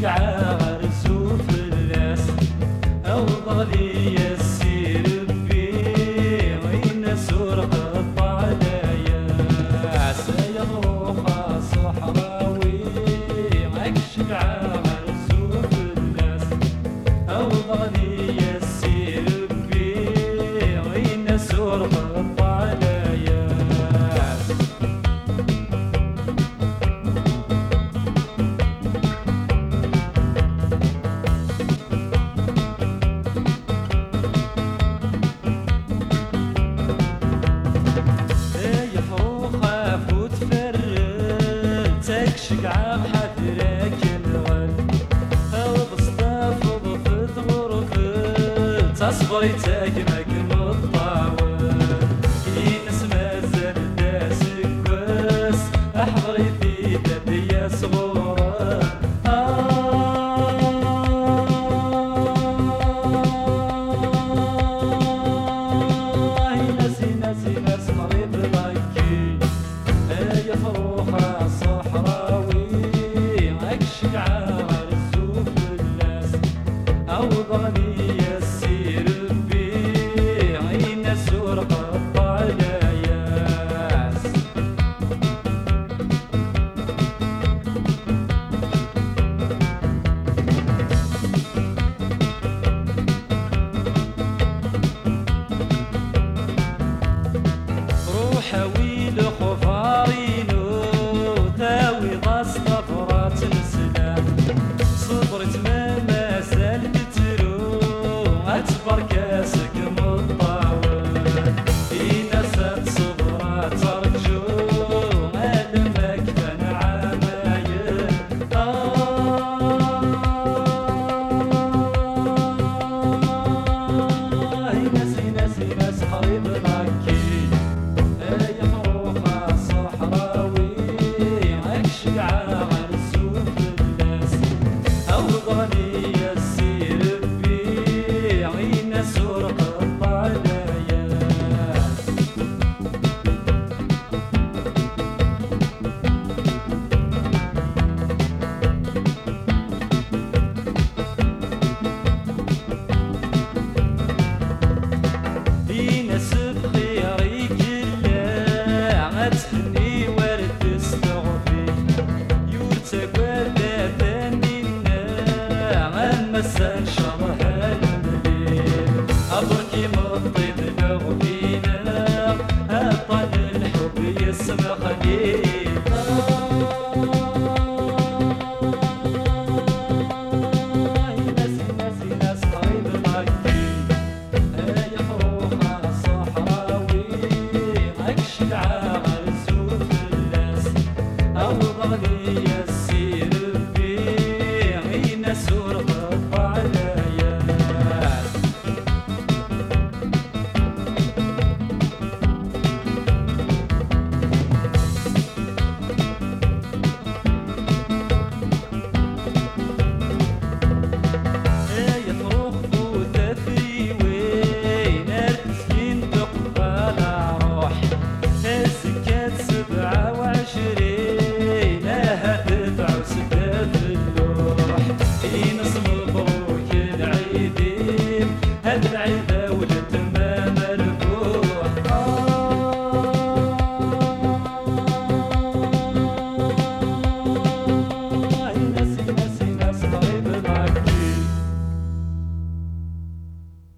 العرس في الناس أو ضليل تصبري صبيتك مقمطة parques مساء شرها المليل أبوكي مطي ذنوب فينا هالطن الحب يسمى خليل العام الزوف الناس أو ضغني السلام